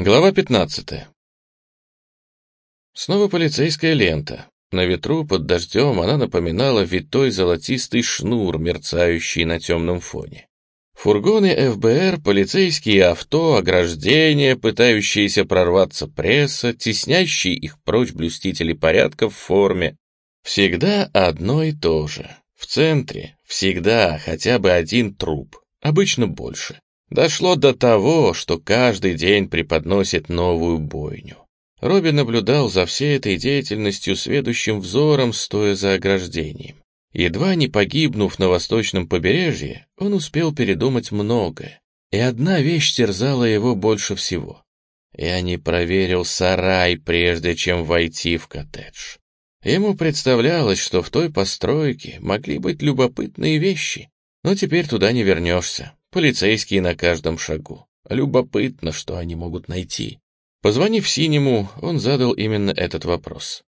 Глава 15. Снова полицейская лента. На ветру под дождем она напоминала витой золотистый шнур, мерцающий на темном фоне. Фургоны ФБР, полицейские авто, ограждения, пытающиеся прорваться пресса, теснящие их прочь блюстители порядка в форме. Всегда одно и то же. В центре всегда хотя бы один труп, обычно больше. Дошло до того, что каждый день преподносит новую бойню. Робби наблюдал за всей этой деятельностью сведущим взором, стоя за ограждением. Едва не погибнув на восточном побережье, он успел передумать многое. И одна вещь терзала его больше всего. Я не проверил сарай, прежде чем войти в коттедж. Ему представлялось, что в той постройке могли быть любопытные вещи, но теперь туда не вернешься. Полицейские на каждом шагу. Любопытно, что они могут найти. Позвонив Синему, он задал именно этот вопрос.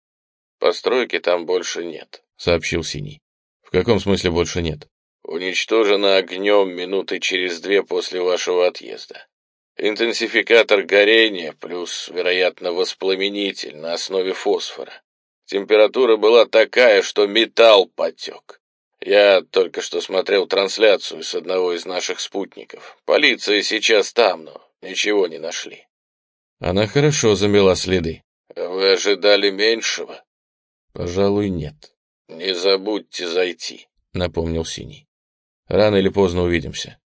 «Постройки там больше нет», — сообщил Синий. «В каком смысле больше нет?» «Уничтожено огнем минуты через две после вашего отъезда. Интенсификатор горения плюс, вероятно, воспламенитель на основе фосфора. Температура была такая, что металл потек. Я только что смотрел трансляцию с одного из наших спутников. Полиция сейчас там, но ничего не нашли. Она хорошо замела следы. Вы ожидали меньшего? Пожалуй, нет. Не забудьте зайти, напомнил Синий. Рано или поздно увидимся.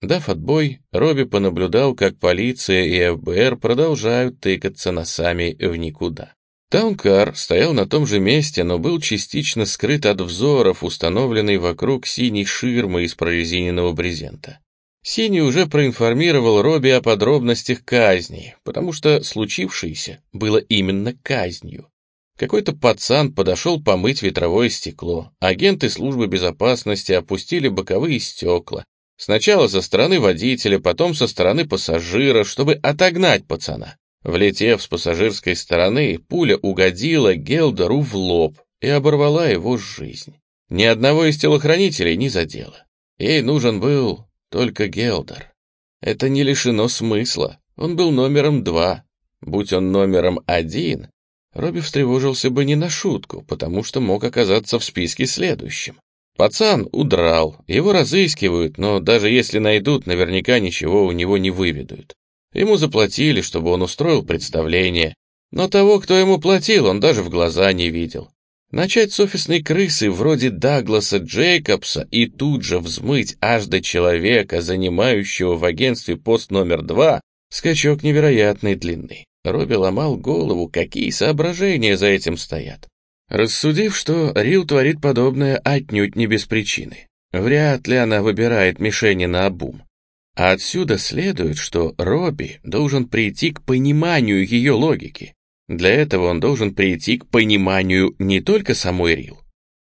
Дав отбой, Робби понаблюдал, как полиция и ФБР продолжают тыкаться носами в никуда. Таункар стоял на том же месте, но был частично скрыт от взоров, установленной вокруг синей ширмы из прорезиненного брезента. Синий уже проинформировал Робби о подробностях казни, потому что случившееся было именно казнью. Какой-то пацан подошел помыть ветровое стекло. Агенты службы безопасности опустили боковые стекла. Сначала со стороны водителя, потом со стороны пассажира, чтобы отогнать пацана. Влетев с пассажирской стороны, пуля угодила Гелдеру в лоб и оборвала его жизнь. Ни одного из телохранителей не задела. Ей нужен был только Гелдер. Это не лишено смысла. Он был номером два. Будь он номером один, Робби встревожился бы не на шутку, потому что мог оказаться в списке следующим. Пацан удрал, его разыскивают, но даже если найдут, наверняка ничего у него не выведут. Ему заплатили, чтобы он устроил представление, но того, кто ему платил, он даже в глаза не видел. Начать с офисной крысы вроде Дагласа Джейкобса и тут же взмыть аж до человека, занимающего в агентстве пост номер два, скачок невероятной длины. Робби ломал голову, какие соображения за этим стоят. Рассудив, что Рил творит подобное отнюдь не без причины. Вряд ли она выбирает мишени на обум. А отсюда следует, что Робби должен прийти к пониманию ее логики. Для этого он должен прийти к пониманию не только самой Рил,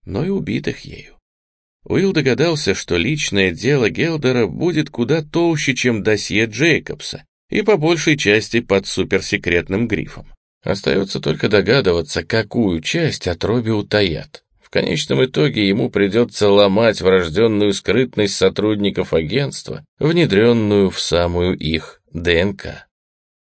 но и убитых ею. Уилл догадался, что личное дело Гелдера будет куда толще, чем досье Джейкобса, и по большей части под суперсекретным грифом. Остается только догадываться, какую часть от Робби утаят. В конечном итоге ему придется ломать врожденную скрытность сотрудников агентства, внедренную в самую их ДНК.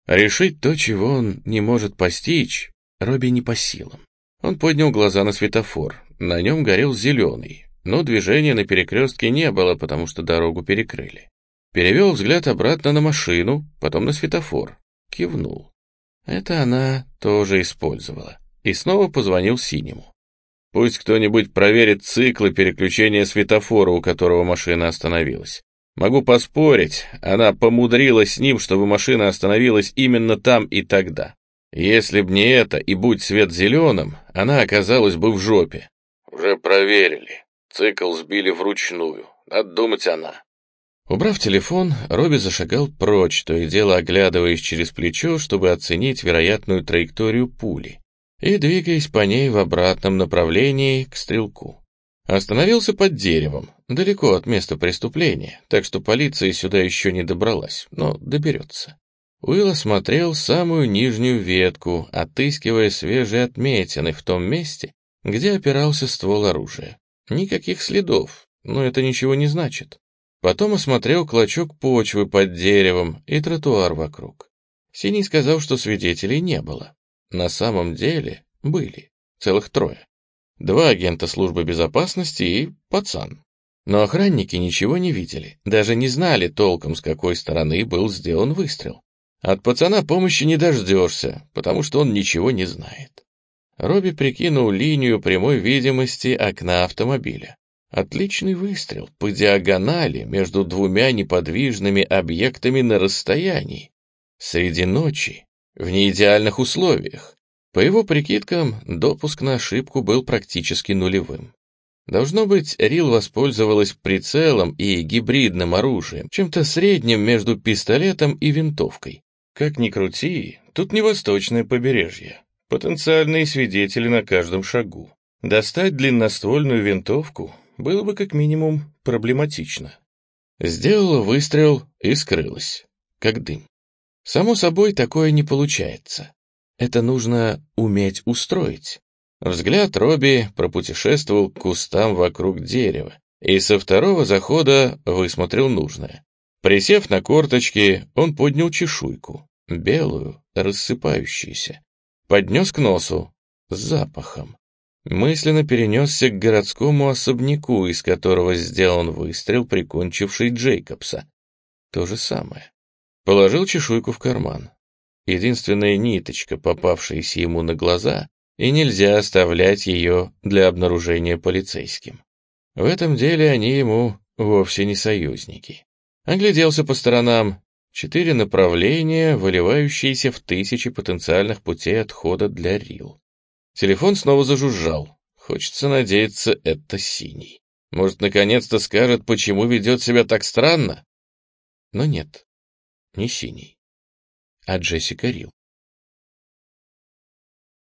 Решить то, чего он не может постичь, Робби не по силам. Он поднял глаза на светофор. На нем горел зеленый, но движения на перекрестке не было, потому что дорогу перекрыли. Перевел взгляд обратно на машину, потом на светофор. Кивнул. Это она тоже использовала. И снова позвонил синему. Пусть кто-нибудь проверит циклы переключения светофора, у которого машина остановилась. Могу поспорить, она помудрилась с ним, чтобы машина остановилась именно там и тогда. Если б не это и будь свет зеленым, она оказалась бы в жопе. Уже проверили. Цикл сбили вручную. Надо думать она. Убрав телефон, Робби зашагал прочь, то и дело оглядываясь через плечо, чтобы оценить вероятную траекторию пули и двигаясь по ней в обратном направлении к стрелку. Остановился под деревом, далеко от места преступления, так что полиция сюда еще не добралась, но доберется. Уилл осмотрел самую нижнюю ветку, отыскивая свежие отметины в том месте, где опирался ствол оружия. Никаких следов, но это ничего не значит. Потом осмотрел клочок почвы под деревом и тротуар вокруг. Синий сказал, что свидетелей не было. На самом деле были, целых трое. Два агента службы безопасности и пацан. Но охранники ничего не видели, даже не знали толком, с какой стороны был сделан выстрел. От пацана помощи не дождешься, потому что он ничего не знает. Робби прикинул линию прямой видимости окна автомобиля. Отличный выстрел по диагонали между двумя неподвижными объектами на расстоянии. Среди ночи, в неидеальных условиях. По его прикидкам, допуск на ошибку был практически нулевым. Должно быть, Рил воспользовалась прицелом и гибридным оружием, чем-то средним между пистолетом и винтовкой. Как ни крути, тут не восточное побережье. Потенциальные свидетели на каждом шагу. Достать длинноствольную винтовку было бы как минимум проблематично. Сделала выстрел и скрылась, как дым. Само собой, такое не получается. Это нужно уметь устроить. Взгляд Робби пропутешествовал к кустам вокруг дерева и со второго захода высмотрел нужное. Присев на корточки, он поднял чешуйку, белую, рассыпающуюся, поднес к носу с запахом. Мысленно перенесся к городскому особняку, из которого сделан выстрел, прикончивший Джейкобса. То же самое. Положил чешуйку в карман. Единственная ниточка, попавшаяся ему на глаза, и нельзя оставлять ее для обнаружения полицейским. В этом деле они ему вовсе не союзники. Огляделся по сторонам. Четыре направления, выливающиеся в тысячи потенциальных путей отхода для Рил. Телефон снова зажужжал. Хочется надеяться, это синий. Может, наконец-то скажет, почему ведет себя так странно? Но нет, не синий, а Джессика Рил.